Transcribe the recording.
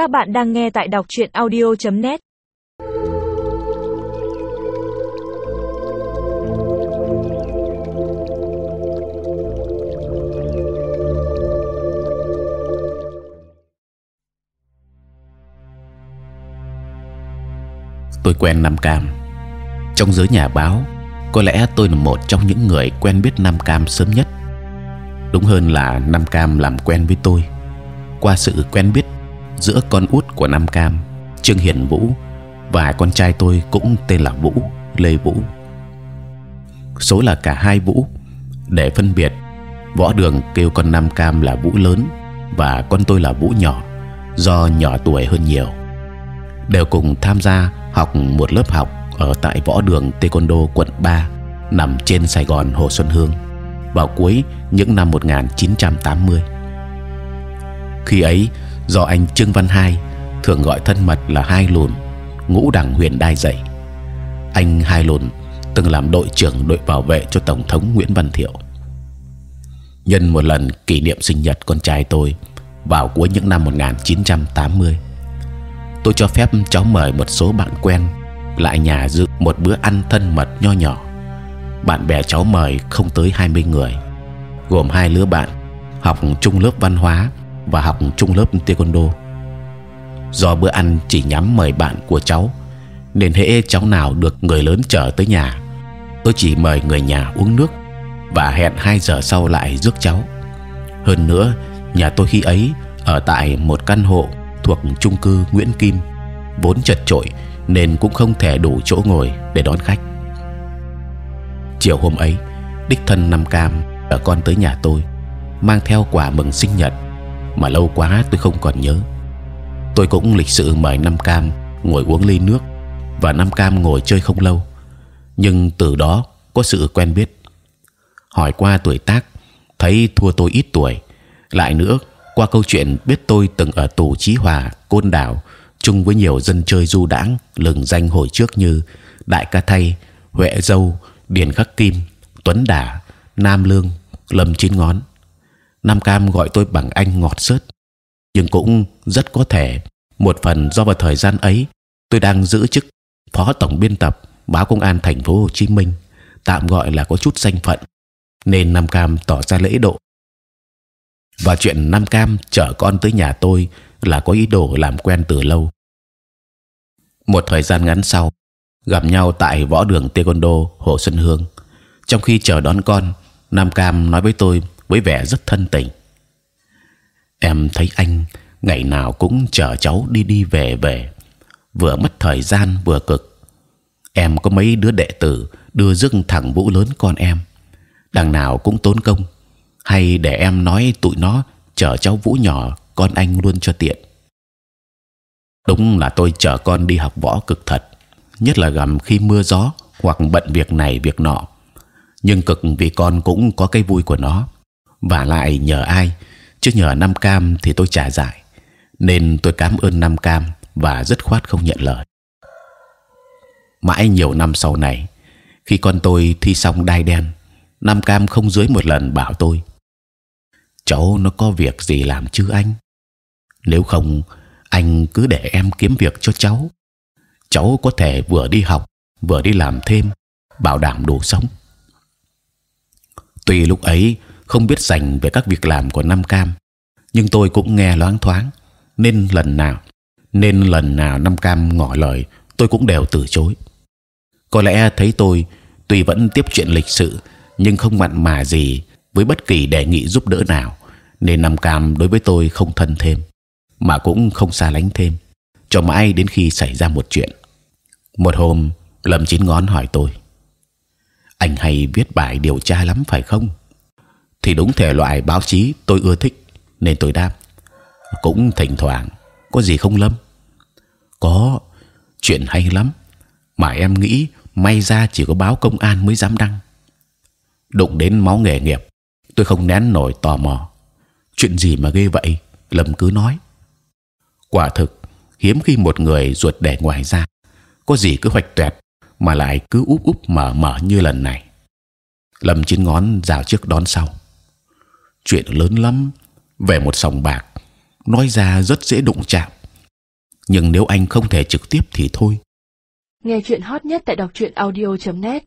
Các bạn đang nghe tại đọc truyện audio.net. Tôi quen Nam Cam trong giới nhà báo. Có lẽ tôi là một trong những người quen biết Nam Cam sớm nhất. Đúng hơn là Nam Cam làm quen với tôi qua sự quen biết giữa con út của Nam Cam, Trương Hiền Vũ và con trai tôi cũng tên là Vũ, Lê Vũ. Số là cả hai Vũ. Để phân biệt, võ đường kêu con Nam Cam là Vũ lớn và con tôi là Vũ nhỏ, do nhỏ tuổi hơn nhiều. Đều cùng tham gia học một lớp học ở tại võ đường Taekwondo quận 3 nằm trên Sài Gòn Hồ Xuân Hương vào cuối những năm 1980. Khi ấy, do anh Trương Văn Hai thường gọi thân mật là Hai Lùn, ngũ đẳng huyền đai dạy. Anh Hai Lùn từng làm đội trưởng đội bảo vệ cho tổng thống Nguyễn Văn Thiệu. Nhân một lần kỷ niệm sinh nhật con trai tôi vào cuối những năm 1980, tôi cho phép cháu mời một số bạn quen lại nhà dự một bữa ăn thân mật nho nhỏ. Bạn bè cháu mời không tới 20 người, gồm hai lứa bạn học chung lớp văn hóa và học chung lớp taekwondo. Do bữa ăn chỉ nhắm mời bạn của cháu, nên hễ cháu nào được người lớn chở tới nhà, tôi chỉ mời người nhà uống nước và hẹn 2 giờ sau lại rước cháu. Hơn nữa, nhà tôi khi ấy ở tại một căn hộ thuộc chung cư Nguyễn Kim, vốn chật chội nên cũng không thể đủ chỗ ngồi để đón khách. Chiều hôm ấy, đích thân Nam Cam ở con tới nhà tôi, mang theo quà mừng sinh nhật mà lâu quá tôi không còn nhớ. Tôi cũng lịch sự mời Nam Cam ngồi uống ly nước và Nam Cam ngồi chơi không lâu, nhưng từ đó có sự quen biết. Hỏi qua tuổi tác, thấy thua tôi ít tuổi, lại nữa qua câu chuyện biết tôi từng ở tù Chí Hòa, Côn Đảo chung với nhiều dân chơi du đãng lừng danh hồi trước như Đại Ca Thay, Huệ Dâu, Điền Khắc Kim, Tuấn Đả, Nam Lương, Lâm Chín Ngón. Nam Cam gọi tôi bằng anh ngọt sớt, nhưng cũng rất có thể một phần do vào thời gian ấy tôi đang giữ chức phó tổng biên tập báo công an thành phố Hồ Chí Minh, tạm gọi là có chút danh phận, nên Nam Cam tỏ ra lễ độ. Và chuyện Nam Cam chở con tới nhà tôi là có ý đồ làm quen từ lâu. Một thời gian ngắn sau, gặp nhau tại võ đường taekwondo Hồ Xuân Hương. Trong khi chờ đón con, Nam Cam nói với tôi với vẻ rất thân tình. Em thấy anh ngày nào cũng chở cháu đi đi về về, vừa mất thời gian vừa cực. Em có mấy đứa đệ tử đưa rước thằng vũ lớn con em, đằng nào cũng tốn công. Hay để em nói tụi nó chở cháu vũ nhỏ con anh luôn cho tiện. Đúng là tôi chở con đi học võ cực thật, nhất là gầm khi mưa gió hoặc bận việc này việc nọ. Nhưng cực vì con cũng có cái vui của nó và lại nhờ ai chứ nhờ Nam Cam thì tôi trả giải nên tôi cảm ơn Nam Cam và rất khoát không nhận lời. Mãi nhiều năm sau này, khi con tôi thi xong đai đen, Nam Cam không dưới một lần bảo tôi: cháu nó có việc gì làm chứ anh? Nếu không, anh cứ để em kiếm việc cho cháu. Cháu có thể vừa đi học vừa đi làm thêm, bảo đảm đủ sống. Tuy lúc ấy không biết dành về các việc làm của Nam Cam, nhưng tôi cũng nghe loáng thoáng, nên lần nào nên lần nào Nam Cam ngỏ lời, tôi cũng đều từ chối. Có lẽ thấy tôi tuy vẫn tiếp chuyện lịch sự, nhưng không mặn mà gì với bất kỳ đề nghị giúp đỡ nào, nên Nam Cam đối với tôi không thân thêm, mà cũng không xa lánh thêm, cho mãi đến khi xảy ra một chuyện. Một hôm, Lâm Chín Ngón hỏi tôi: anh hay viết bài điều tra lắm phải không? Thì đúng thể loại báo chí tôi ưa thích, nên tôi đáp. Cũng thỉnh thoảng, có gì không lâm? Có, chuyện hay lắm. Mà em nghĩ may ra chỉ có báo công an mới dám đăng. Đụng đến máu nghề nghiệp, tôi không nén nổi tò mò. Chuyện gì mà ghê vậy? Lâm cứ nói. Quả thực, hiếm khi một người ruột đẻ ngoài ra. Có gì cứ hoạch toẹt, mà lại cứ úp úp mở mở như lần này. Lâm chín ngón rào trước đón sau chuyện lớn lắm. Về một sòng bạc. Nói ra rất dễ đụng chạm. Nhưng nếu anh không thể trực tiếp thì thôi. Nghe chuyện hot nhất tại đọc truyện audio.net